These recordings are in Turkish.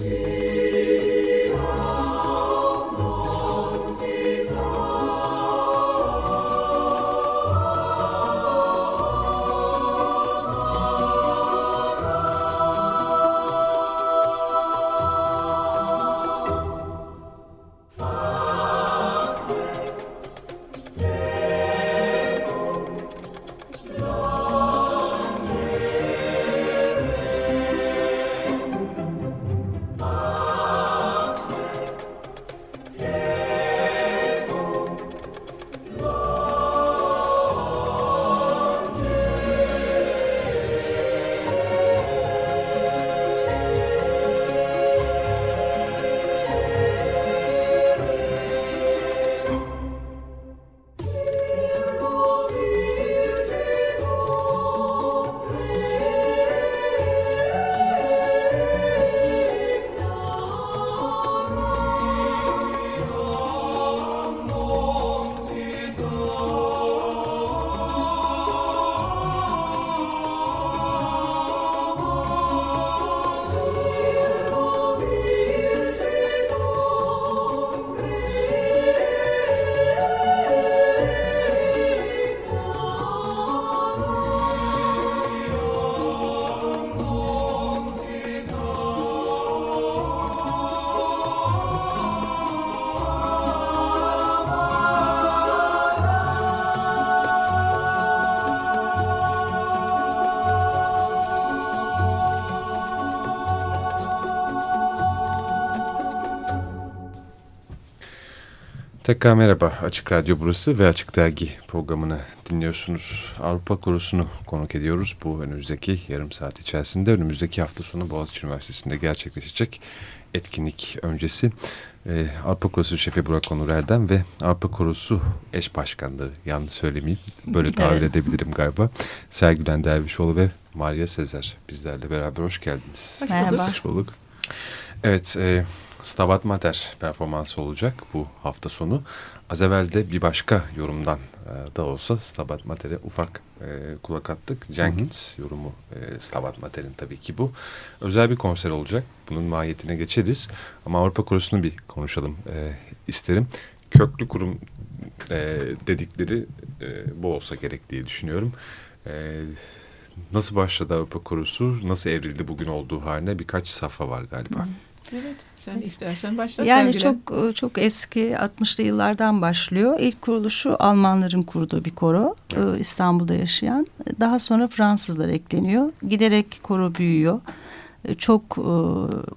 Yeah. Tekrar merhaba. Açık Radyo burası ve Açık Dergi programını dinliyorsunuz. Avrupa Korosu'nu konuk ediyoruz. Bu önümüzdeki yarım saat içerisinde önümüzdeki hafta sonu Boğaziçi Üniversitesi'nde gerçekleşecek etkinlik öncesi. Ee, Avrupa Korosu Şefi Burak Onur Erdem ve Avrupa Korosu eş başkanlığı yanlış söylemeyeyim. Böyle tabir evet. edebilirim galiba. Sergülen Dervişoğlu ve Maria Sezer bizlerle beraber hoş geldiniz. Hoş bulduk. Hoş bulduk. Evet, e, Stabat Mater performansı olacak bu hafta sonu. Az evvel de bir başka yorumdan e, da olsa Stabat Mater'e ufak e, kulak attık. Jenkins hı hı. yorumu e, Stabat Mater'in tabii ki bu. Özel bir konser olacak. Bunun mahiyetine geçeriz. Ama Avrupa Korosu'nu bir konuşalım e, isterim. Köklü kurum e, dedikleri e, bu olsa gerek diye düşünüyorum. E, nasıl başladı Avrupa Korosu? Nasıl evrildi bugün olduğu haline? Birkaç safha var galiba. Hı. Evet, sen istersen başla. Yani çok e, çok eski 60'lı yıllardan başlıyor. İlk kuruluşu Almanların kurduğu bir koro. E, evet. İstanbul'da yaşayan. Daha sonra Fransızlar ekleniyor. Giderek koro büyüyor. E, çok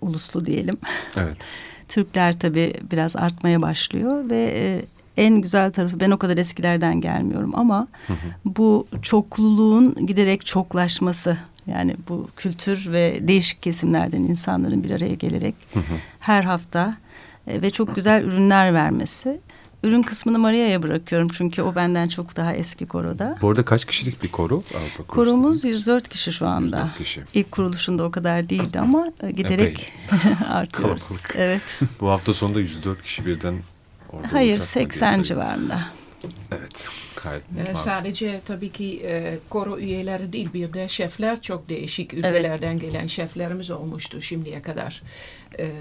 uluslu diyelim. Evet. Türkler tabii biraz artmaya başlıyor ve en güzel tarafı ben o kadar eskilerden gelmiyorum ama hı hı. bu çokluluğun giderek çoklaşması yani bu kültür ve değişik kesimlerden insanların bir araya gelerek hı hı. her hafta e, ve çok güzel ürünler vermesi. Ürün kısmını Maria'ya bırakıyorum çünkü o benden çok daha eski koroda. Bu arada kaç kişilik bir koro? Avrupa Koromuz 104 kişi şu anda. 104 kişi. İlk kuruluşunda o kadar değildi ama e, giderek artıyoruz. Kalabalık. Evet. Bu hafta sonunda 104 kişi birden orada Hayır 80 civarında. Evet. Ee, sadece tabii ki e, koro üyeleri değil bir de şefler çok değişik ülkelerden evet. gelen şeflerimiz olmuştu şimdiye kadar. Ee,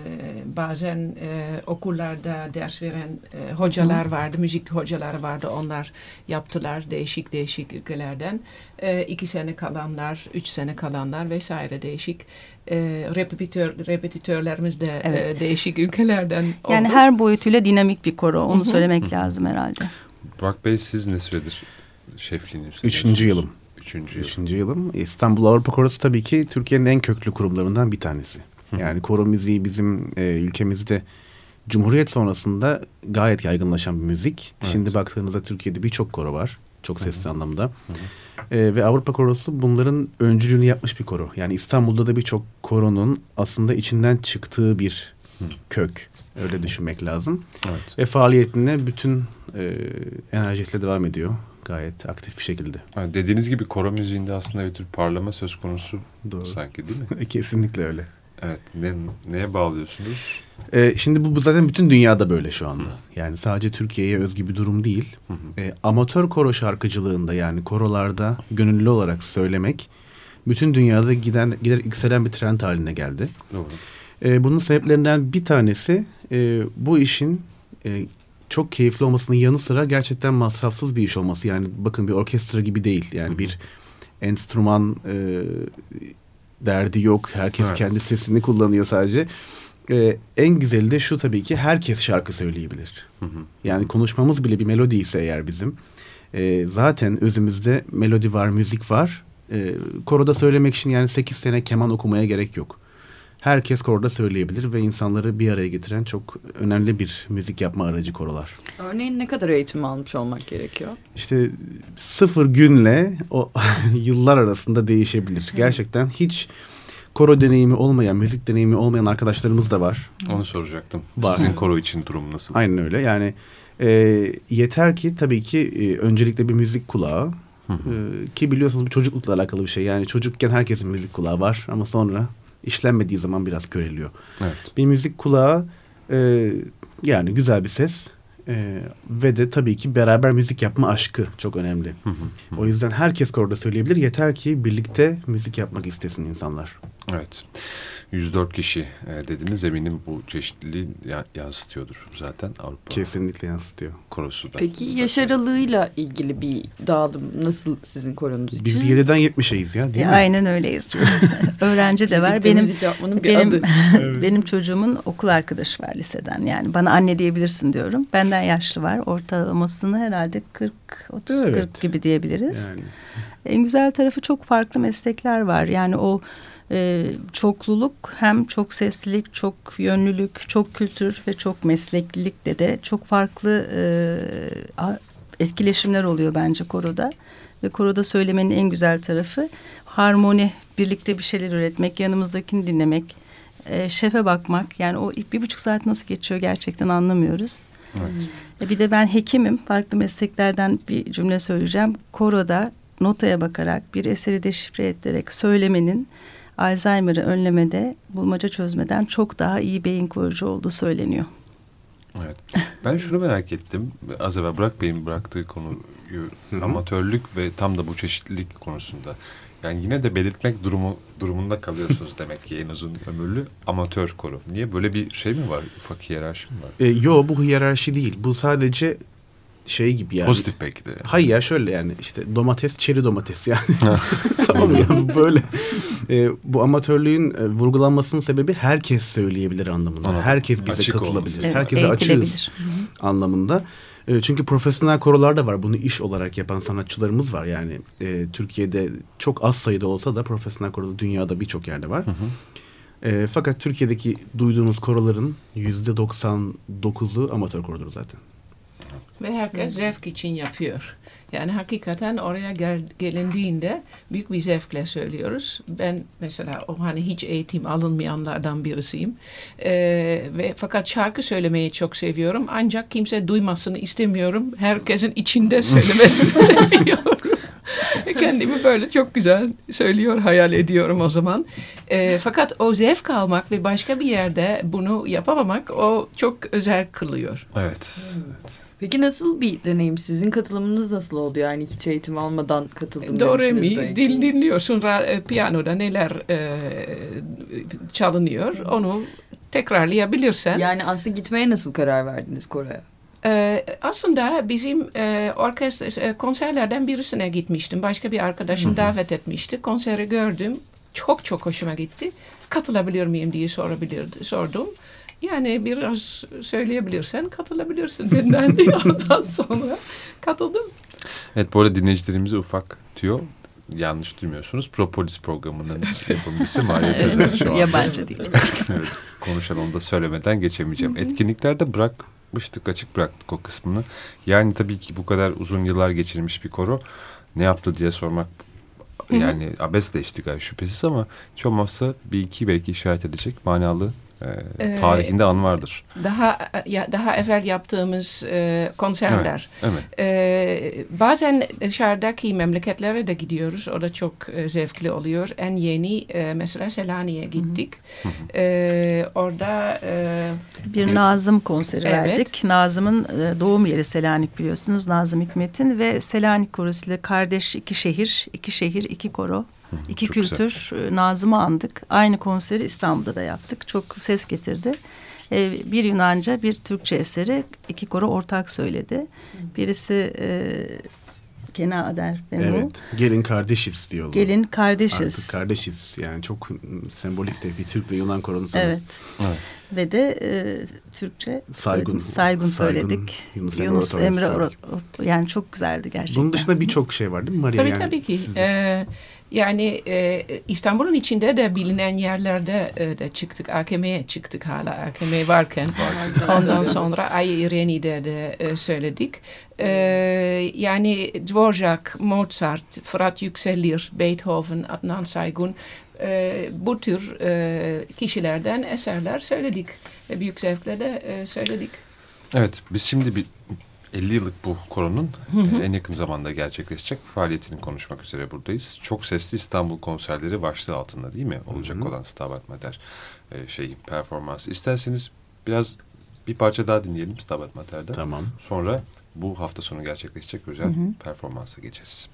bazen e, okullarda ders veren e, hocalar vardı, müzik hocaları vardı. Onlar yaptılar değişik değişik ülkelerden. E, iki sene kalanlar, üç sene kalanlar vesaire değişik e, repetitör, repetitörlerimiz de e, evet. e, değişik ülkelerden oldu. Yani her boyutuyla dinamik bir koro. Onu söylemek lazım herhalde. Burak Bey siz ne süredir şefliğini Üçüncü yılım. Üçüncü, yıl. Üçüncü yılım. İstanbul Avrupa Korosu tabii ki Türkiye'nin en köklü kurumlarından bir tanesi. Yani koro müziği bizim e, ülkemizde Cumhuriyet sonrasında gayet yaygınlaşan bir müzik. Evet. Şimdi baktığınızda Türkiye'de birçok koro var. Çok sesli Hı -hı. anlamda. Hı -hı. E, ve Avrupa Korosu bunların öncülüğünü yapmış bir koro. Yani İstanbul'da da birçok koronun aslında içinden çıktığı bir Hı. kök. Öyle düşünmek lazım. Evet. Ve faaliyetine bütün e, enerjisiyle devam ediyor. Gayet aktif bir şekilde. Yani dediğiniz gibi koro müziğinde aslında bir tür parlama söz konusu Doğru. sanki değil mi? Kesinlikle öyle. Evet. Ne, neye bağlıyorsunuz? Ee, şimdi bu, bu zaten bütün dünyada böyle şu anda. Hı. Yani sadece Türkiye'ye özgü bir durum değil. Hı hı. Ee, amatör koro şarkıcılığında yani korolarda gönüllü olarak söylemek bütün dünyada giden gider yükselen bir trend haline geldi. Doğru. Ee, bunun sebeplerinden bir tanesi e, bu işin e, çok keyifli olmasının yanı sıra gerçekten masrafsız bir iş olması. Yani bakın bir orkestra gibi değil. Yani bir enstrüman e, derdi yok. Herkes evet. kendi sesini kullanıyor sadece. Ee, en güzeli de şu tabii ki herkes şarkı söyleyebilir. Hı hı. Yani konuşmamız bile bir melodi ise eğer bizim. E, zaten özümüzde melodi var, müzik var. E, koroda söylemek için yani sekiz sene keman okumaya gerek yok herkes koroda söyleyebilir ve insanları bir araya getiren çok önemli bir müzik yapma aracı korolar. Örneğin ne kadar eğitim almış olmak gerekiyor? İşte sıfır günle o yıllar arasında değişebilir. Gerçekten hiç koro deneyimi olmayan, müzik deneyimi olmayan arkadaşlarımız da var. Onu soracaktım. Var. Sizin koro için durum nasıl? Aynen öyle. Yani e, yeter ki tabii ki e, öncelikle bir müzik kulağı. Hı hı. E, ki biliyorsunuz bu çocuklukla alakalı bir şey. Yani çocukken herkesin müzik kulağı var ama sonra işlenmediği zaman biraz köreliyor. Evet. Bir müzik kulağı e, yani güzel bir ses e, ve de tabii ki beraber müzik yapma aşkı çok önemli. Hı hı. O yüzden herkes orada söyleyebilir. Yeter ki birlikte müzik yapmak istesin insanlar. Evet. 104 kişi e, dediniz eminim bu çeşitliliği yansıtıyordur zaten Avrupa. Kesinlikle yansıtıyor. Korosu da. Peki yaş aralığıyla ilgili bir dağılım nasıl sizin koronuz için? Biz 7'den 70'eyiz ya değil e, mi? Aynen öyleyiz. Öğrenci de var. Benim benim benim çocuğumun okul arkadaşı var liseden. Yani bana anne diyebilirsin diyorum. Benden yaşlı var. Ortalamasını herhalde 40 30 evet. 40 gibi diyebiliriz. Yani. En güzel tarafı çok farklı meslekler var. Yani o e, çokluluk hem çok seslilik, çok yönlülük, çok kültür ve çok mesleklilikte de çok farklı e, etkileşimler oluyor bence koroda. Ve koroda söylemenin en güzel tarafı harmoni, birlikte bir şeyler üretmek, yanımızdakini dinlemek, e, şefe bakmak. Yani o bir buçuk saat nasıl geçiyor gerçekten anlamıyoruz. Evet. E, bir de ben hekimim. Farklı mesleklerden bir cümle söyleyeceğim. Koroda notaya bakarak bir eseri deşifre ederek söylemenin Alzheimer'ı önlemede, bulmaca çözmeden çok daha iyi beyin koruyucu olduğu söyleniyor. Evet. Ben şunu merak ettim. Az evvel Burak Bey'in bıraktığı konuyu amatörlük ve tam da bu çeşitlilik konusunda. Yani yine de belirtmek durumu durumunda kalıyorsunuz demek ki en uzun ömürlü amatör koru. Niye böyle bir şey mi var? Ufak hiyerarşi mi var? E, yo bu hiyerarşi değil. Bu sadece şey gibi yani. Pozitif belki de. Hayır ya şöyle yani işte domates çeri domates yani. tamam mı? Yani böyle e, bu amatörlüğün e, vurgulanmasının sebebi herkes söyleyebilir anlamında. Anladım. Herkes bize Açık katılabilir. Evet, Herkese açığız anlamında. E, çünkü profesyonel korolar da var. Bunu iş olarak yapan sanatçılarımız var. Yani e, Türkiye'de çok az sayıda olsa da profesyonel koroda dünyada birçok yerde var. Hı hı. E, fakat Türkiye'deki duyduğunuz koroların yüzde 99'u amatör korodur zaten. Ve herkes zevk için yapıyor. Yani hakikaten oraya gel, gelindiğinde büyük bir zevkle söylüyoruz. Ben mesela o hani hiç eğitim alınmayanlardan birisiyim. Ee, ve fakat şarkı söylemeyi çok seviyorum. Ancak kimse duymasını istemiyorum. Herkesin içinde söylemesini seviyorum. Kendimi böyle çok güzel söylüyor, hayal ediyorum o zaman. E, fakat o zevk almak ve başka bir yerde bunu yapamamak o çok özel kılıyor. Evet. evet. Peki nasıl bir deneyim? Sizin katılımınız nasıl oldu? Yani hiç eğitim almadan katıldım Doğru mi? Dil dinliyorsun e, piyanoda neler e, çalınıyor. Onu tekrarlayabilirsen. Yani aslında gitmeye nasıl karar verdiniz Kore'ye? Ee, aslında bizim e, orkestra e, konserlerden birisine gitmiştim. Başka bir arkadaşım Hı -hı. davet etmişti. Konseri gördüm. Çok çok hoşuma gitti. Katılabilir miyim diye sorabilirdi, sordum. Yani biraz söyleyebilirsen katılabilirsin dendi. Ondan sonra katıldım. Evet bu arada dinleyicilerimize ufak tüyo yanlış duymuyorsunuz. Propolis programının yapımcısı Maria Sezer şu anda. Yabancı değil. evet, konuşan onu da söylemeden geçemeyeceğim. Etkinliklerde bırakmıştık, açık bıraktık o kısmını. Yani tabii ki bu kadar uzun yıllar geçirmiş bir koro ne yaptı diye sormak yani abesle iştigal şüphesiz ama hiç olmazsa bir iki belki işaret edecek manalı e, tarihinde an vardır. Daha ya, daha evvel yaptığımız e, konserler. Evet, evet. E, bazen dışarıdaki memleketlere de gidiyoruz. O da çok e, zevkli oluyor. En yeni e, mesela Selanik'e gittik. Hı hı. E, orada e, bir Nazım konseri evet. verdik. Nazım'ın e, doğum yeri Selanik biliyorsunuz. Nazım Hikmet'in ve Selanik Korosu ile kardeş iki şehir, iki şehir, iki koro. İki Çok kültür güzel. Nazım'ı andık. Aynı konseri İstanbul'da da yaptık. Çok ses getirdi. E, bir Yunanca bir Türkçe eseri iki koro ortak söyledi. Birisi e, Kena Ader Fenu. Evet. Gelin kardeşiz diyorlar. Gelin kardeşiz. Artık kardeşiz. Yani çok sembolik de bir Türk ve Yunan koronu. Evet. evet. Ve de e, Türkçe Saygun, Saygun söyledik. Yunus, Yunus Emre, Emre yani çok güzeldi gerçekten. Bunun dışında birçok şey var değil mi Maria? Tabii yani tabii ki. Ee, yani e, İstanbul'un içinde de bilinen yerlerde e, de çıktık. AKM'ye çıktık hala AKM varken. Ondan sonra Ay İreni'de de e, söyledik. E, yani Dvorak, Mozart, Fırat Yükselir, Beethoven, Adnan Saygun e, bu tür e, kişilerden eserler söyledik. E, büyük zevkle de e, söyledik. Evet biz şimdi bir 50 yıllık bu koronun e, en yakın zamanda gerçekleşecek faaliyetini konuşmak üzere buradayız. Çok sesli İstanbul konserleri başlığı altında değil mi? Olacak hı hı. olan Stabat Mater e, şey performansı. İsterseniz biraz bir parça daha dinleyelim Stabat Mater'de. Tamam. Sonra bu hafta sonu gerçekleşecek özel hı hı. performansa geçeriz.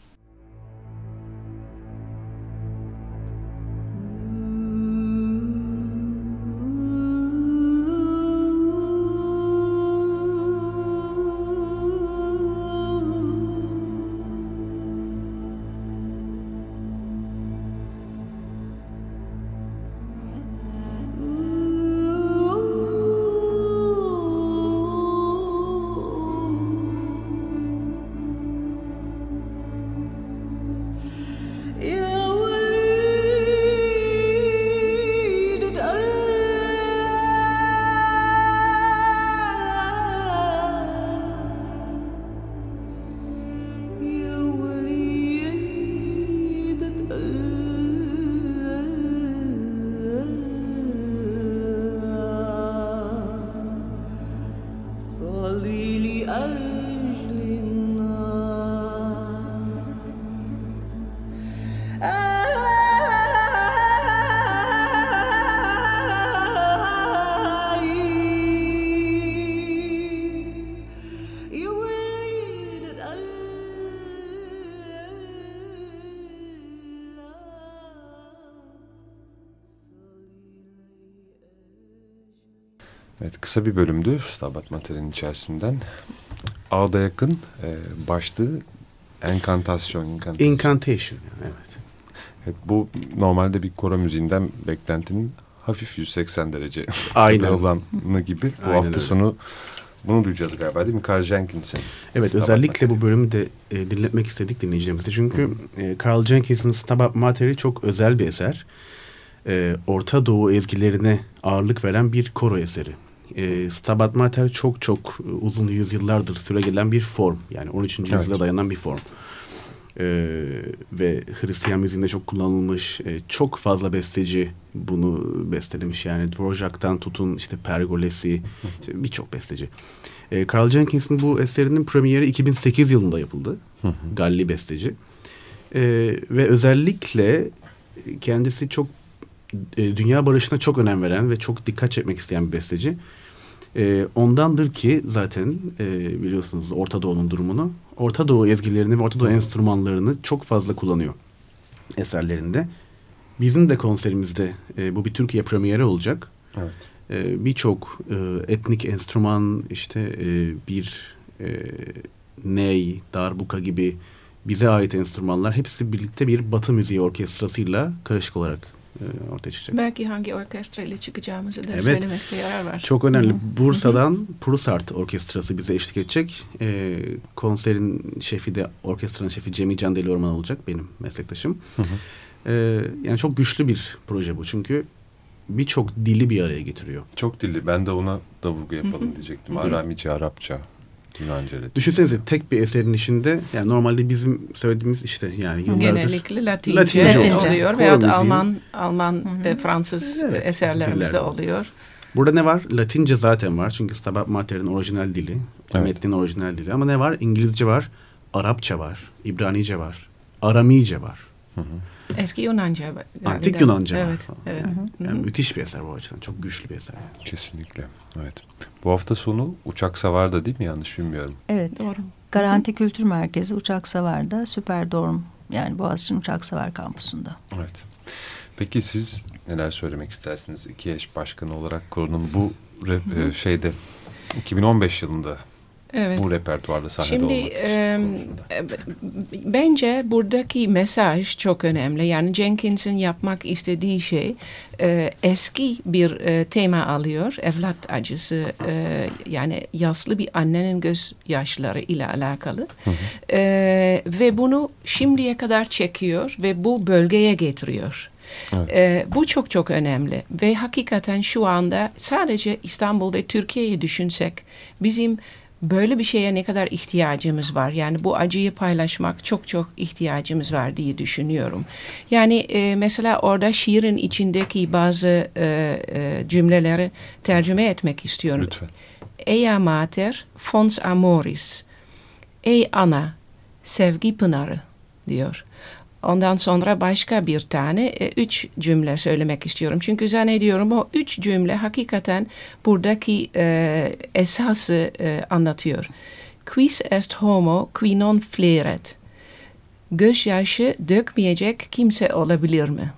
Kısa bir bölümdü Stabat Mater'in içerisinden. Ağda yakın e, başlığı enkantasyon. Incantation. Incantation. yani, Evet. Evet, bu normalde bir koro müziğinden beklentinin hafif 180 derece Aynen. olanı gibi. Bu Aynen hafta öyle. sonu bunu duyacağız galiba değil mi? Carl Jenkins'in. Evet Stabat özellikle Mater. bu bölümü de e, dinletmek istedik dinleyicilerimize. Çünkü e, Carl Jenkins'in Stabat Mater'i çok özel bir eser. E, Orta Doğu ezgilerine ağırlık veren bir koro eseri. E, Stabat Mater çok çok e, uzun yüzyıllardır süregelen bir form. Yani 13. Evet. yüzyıla dayanan bir form. E, ve Hristiyan müziğinde çok kullanılmış. E, çok fazla besteci bunu bestelemiş. Yani Dvorak'tan tutun işte Pergolesi, işte birçok besteci. E, Carl Jenkins'in bu eserinin premieri 2008 yılında yapıldı. Hı hı. Galli besteci. E, ve özellikle kendisi çok e, dünya barışına çok önem veren ve çok dikkat çekmek isteyen bir besteci. E, ondandır ki zaten e, biliyorsunuz Orta Doğu'nun durumunu. Orta Doğu ezgilerini ve Orta Doğu enstrümanlarını çok fazla kullanıyor eserlerinde. Bizim de konserimizde e, bu bir Türkiye premieri olacak. Evet. E, birçok e, etnik enstrüman işte e, bir e, ney, darbuka gibi bize ait enstrümanlar hepsi birlikte bir Batı müziği orkestrasıyla karışık olarak e, ortaya çıkacak. Belki hangi orkestra ile çıkacağımızı da Evet. söylemekte yarar var. Çok önemli. Hı hı. Bursa'dan Prusart Orkestrası bize eşlik edecek. E, konserin şefi de orkestranın şefi Cemil Can Deli Orman olacak benim meslektaşım. Hı hı. E, yani çok güçlü bir proje bu çünkü birçok dili bir araya getiriyor. Çok dilli. Ben de ona da vurgu yapalım diyecektim. Hı hı. Aramice, Arapça, İle. Düşünsenize tek bir eserin içinde yani normalde bizim söylediğimiz işte yani yıllardır Genellikle Latince, Latince oluyor. oluyor Koro veya müziği. Alman, Alman, hı. e, Fransız Evet, eserlerimizde dillerde. oluyor. Burada ne var? Latince zaten var. Çünkü Stabat Mater'in orijinal dili. Evet. Metnin orijinal dili. Ama ne var? İngilizce var. Arapça var. İbranice var. Aramice var. Hı hı. Eski Yunanca. galiba. Antik Yunanca. Evet, evet. Yani Hı hı. müthiş bir eser bu açıdan. Çok güçlü bir eser. yani. Kesinlikle. Evet. Bu hafta sonu uçak savarda değil mi? Yanlış bilmiyorum. Evet. Doğru. Garanti Kültür Merkezi Uçak Savar'da Süperdorm yani Boğaziçi Uçak Savar kampusunda. Evet. Peki siz neler söylemek istersiniz? İki eş başkanı olarak koronun bu e, şeyde 2015 yılında Evet. bu repertuarda sahnede Şimdi olmak e, bence buradaki mesaj çok önemli. Yani Jenkins'in yapmak istediği şey e, eski bir e, tema alıyor. Evlat acısı e, yani yaşlı bir annenin gözyaşları ile alakalı. E, ve bunu şimdiye kadar çekiyor ve bu bölgeye getiriyor. Evet. E, bu çok çok önemli ve hakikaten şu anda sadece İstanbul ve Türkiye'yi düşünsek bizim böyle bir şeye ne kadar ihtiyacımız var. Yani bu acıyı paylaşmak çok çok ihtiyacımız var diye düşünüyorum. Yani e, mesela orada şiirin içindeki bazı e, e, cümleleri tercüme etmek istiyorum. Lütfen. Ea mater fons amoris. Ey ana sevgi pınarı diyor. Ondan sonra başka bir tane e, üç cümle söylemek istiyorum. Çünkü zannediyorum o üç cümle hakikaten buradaki e, esası e, anlatıyor. Quis est homo qui non fleret? Gözyaşı dökmeyecek kimse olabilir mi?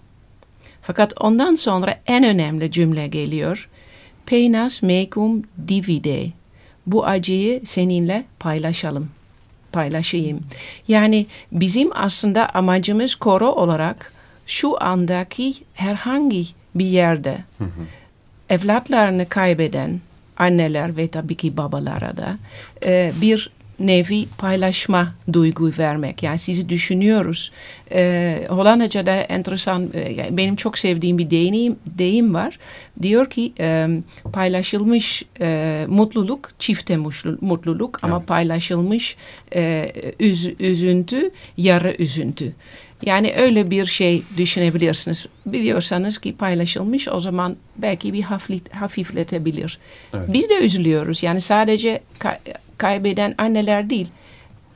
Fakat ondan sonra en önemli cümle geliyor. Peinas mecum divide. Bu acıyı seninle paylaşalım. Paylaşayım. Yani bizim aslında amacımız koro olarak şu andaki herhangi bir yerde evlatlarını kaybeden anneler ve tabii ki babalara da e, bir nevi paylaşma duygu vermek. Yani sizi düşünüyoruz. E, Hollandaca'da enteresan, e, benim çok sevdiğim bir deyim, deyim var. Diyor ki e, paylaşılmış e, mutluluk çifte mutlu- mutluluk ama Evet. paylaşılmış e, üz, üzüntü yarı üzüntü. Yani öyle bir şey düşünebilirsiniz. Biliyorsanız ki paylaşılmış o zaman belki bir hafif, hafifletebilir. Evet. Biz de üzülüyoruz. Yani sadece ka- kaybeden anneler değil.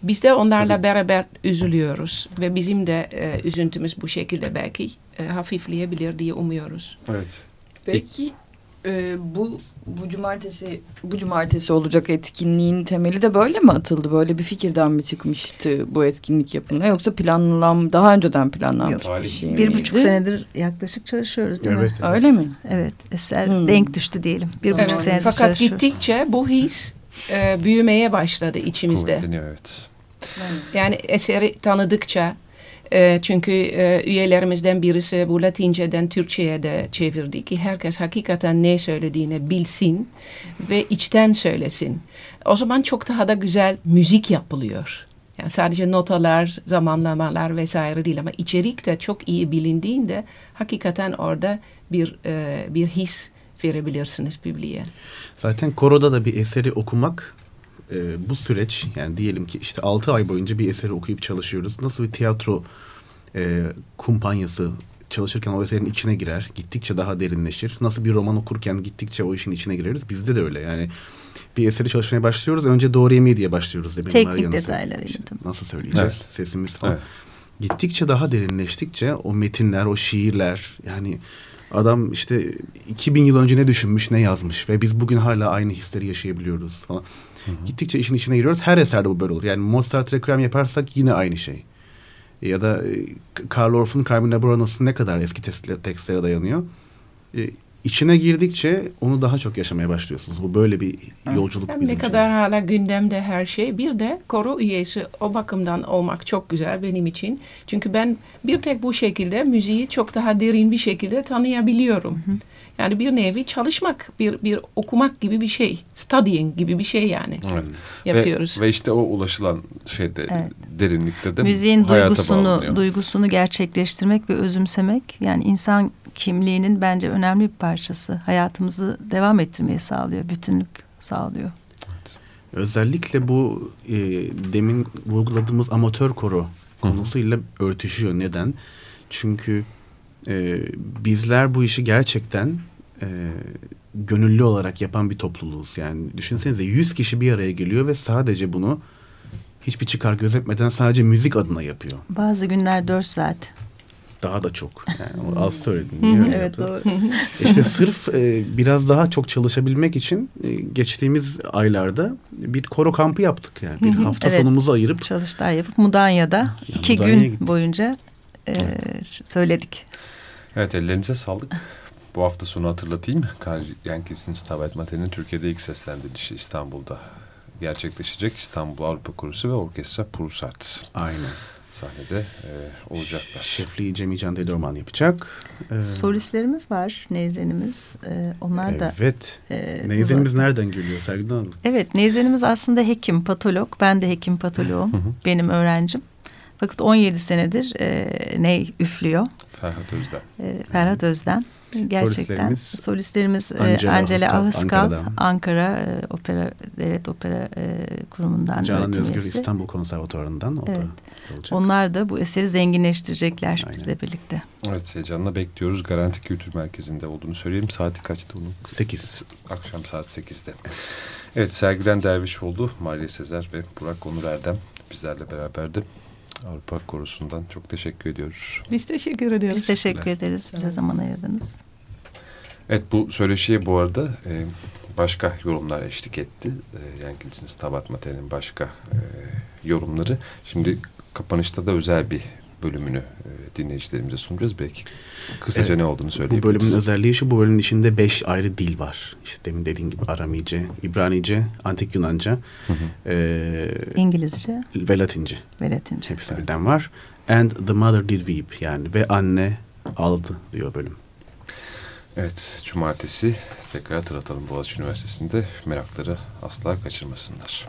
Biz de onlarla Tabii. beraber üzülüyoruz. Ve bizim de e, üzüntümüz bu şekilde belki e, hafifleyebilir diye umuyoruz. Evet. Peki Ee, bu bu cumartesi bu cumartesi olacak etkinliğin temeli de böyle mi atıldı? Böyle bir fikirden mi çıkmıştı bu etkinlik yapımına yoksa planlan daha önceden planlanmış Yok, bir şey Bir miydi? buçuk senedir yaklaşık çalışıyoruz değil Evet, mi? evet. Öyle mi? Evet eser Hmm. denk düştü diyelim. Bir Evet, buçuk senedir Fakat çalışıyoruz. gittikçe bu his e, büyümeye başladı içimizde. Kuvvetleniyor evet. Yani eseri tanıdıkça e, çünkü e, üyelerimizden birisi bu Latinceden Türkçe'ye de çevirdi ki herkes hakikaten ne söylediğini bilsin ve içten söylesin. O zaman çok daha da güzel müzik yapılıyor. Yani sadece notalar, zamanlamalar vesaire değil ama içerik de çok iyi bilindiğinde hakikaten orada bir e, bir his verebilirsiniz publiğe. Zaten koroda da bir eseri okumak e, bu süreç yani diyelim ki işte 6 ay boyunca bir eseri okuyup çalışıyoruz. Nasıl bir tiyatro e, kumpanyası çalışırken o eserin içine girer. Gittikçe daha derinleşir. Nasıl bir roman okurken gittikçe o işin içine gireriz. Bizde de öyle yani. Bir eseri çalışmaya başlıyoruz. Önce doğru yemeği diye başlıyoruz. Teknik detaylarıyla işte. Nasıl söyleyeceğiz? Evet. Sesimiz falan. Evet. Gittikçe daha derinleştikçe o metinler, o şiirler yani adam işte 2000 yıl önce ne düşünmüş, ne yazmış ve biz bugün hala aynı hisleri yaşayabiliyoruz falan. Gittikçe işin içine giriyoruz. Her eserde bu böyle olur. Yani Mozart Requiem yaparsak yine aynı şey. Ya da e, Karl Orff'un Carmina Burano'su ne kadar eski tekstlere dayanıyor. E, içine girdikçe onu daha çok yaşamaya başlıyorsunuz. Bu böyle bir yolculuk Hem bizim ne için. kadar hala gündemde her şey. Bir de koro üyesi o bakımdan olmak çok güzel benim için. Çünkü ben bir tek bu şekilde müziği çok daha derin bir şekilde tanıyabiliyorum. Yani bir nevi çalışmak, bir bir okumak gibi bir şey. Studying gibi bir şey yani. Evet. Yapıyoruz. Ve, ve işte o ulaşılan şeyde Evet. derinlikte de Müziğin duygusunu bağlanıyor. duygusunu gerçekleştirmek ve özümsemek yani insan kimliğinin bence önemli bir parçası. Hayatımızı devam ettirmeyi sağlıyor, bütünlük sağlıyor. Özellikle bu e, demin vurguladığımız amatör koro konusuyla örtüşüyor. Neden? Çünkü e, bizler bu işi gerçekten e, gönüllü olarak yapan bir topluluğuz. Yani düşünsenize 100 kişi bir araya geliyor ve sadece bunu hiçbir çıkar gözetmeden sadece müzik adına yapıyor. Bazı günler dört saat. Daha da çok. Yani az söyledim. Niye evet doğru. İşte sırf e, biraz daha çok çalışabilmek için e, geçtiğimiz aylarda bir koro kampı yaptık yani. Bir hafta Evet. sonumuzu ayırıp Çalıştay yapıp Mudanya'da iki Mudanya'ya gün gittik. boyunca e, söyledik. Evet ellerinize sağlık. Bu hafta sonu hatırlatayım. Karl Yankees'in Stabat Mater'in Türkiye'de ilk seslendirilişi İstanbul'da gerçekleşecek. İstanbul Avrupa Korusu ve Orkestra Purusart aynen. sahnede e, olacaklar. Şefliği Cemil Can Dedorman yapacak. Ee, Solistlerimiz var, neyzenimiz. E, onlar da Evet. e, Neyzenimiz nereden geliyor Sergiden Hanım? Evet, neyzenimiz aslında hekim, patolog. Ben de hekim patoloğum. Benim öğrencim. Fakat 17 senedir e, ney üflüyor. Ferhat Özden. E, Ferhat Özden. Gerçekten. Solistlerimiz? Solistlerimiz e, Angela Angela Ahıskal. Ankara e, Opera Devlet Opera e, Kurumu'ndan Canan Özgür. İstanbul Konservatuarı'ndan o Evet. da olacak. Onlar da bu eseri zenginleştirecekler Aynen. bizle birlikte. Evet heyecanla bekliyoruz. Garanti Kültür Merkezi'nde olduğunu söyleyeyim. Saati kaçtı onun? 8. Akşam saat 8'de. Evet Sergilen Dervişoğlu, Maliye Sezer ve Burak Onur Erdem bizlerle beraberdi. Avrupa Korusu'ndan çok teşekkür ediyoruz. Biz teşekkür ediyoruz. Biz teşekkür ederiz. Bize zaman ayırdınız. Evet bu söyleşiye bu arada e, başka yorumlar eşlik etti. E, Yankees'in Stabat Mater'in başka e, yorumları. Şimdi kapanışta da özel bir bölümünü e, dinleyicilerimize sunacağız. Belki kısaca Evet, ne olduğunu Bu söyleyebiliriz. bölümün özelliği şu, bu bölümün içinde beş ayrı dil var. İşte demin dediğim gibi Aramice, İbranice, Antik Yunanca Hı hı. eee, İngilizce ve Latince. ve Latince. Hepsi birden var. And the mother did weep yani ve anne aldı diyor bölüm. Evet, cumartesi tekrar hatırlatalım Boğaziçi Üniversitesi'nde merakları asla kaçırmasınlar.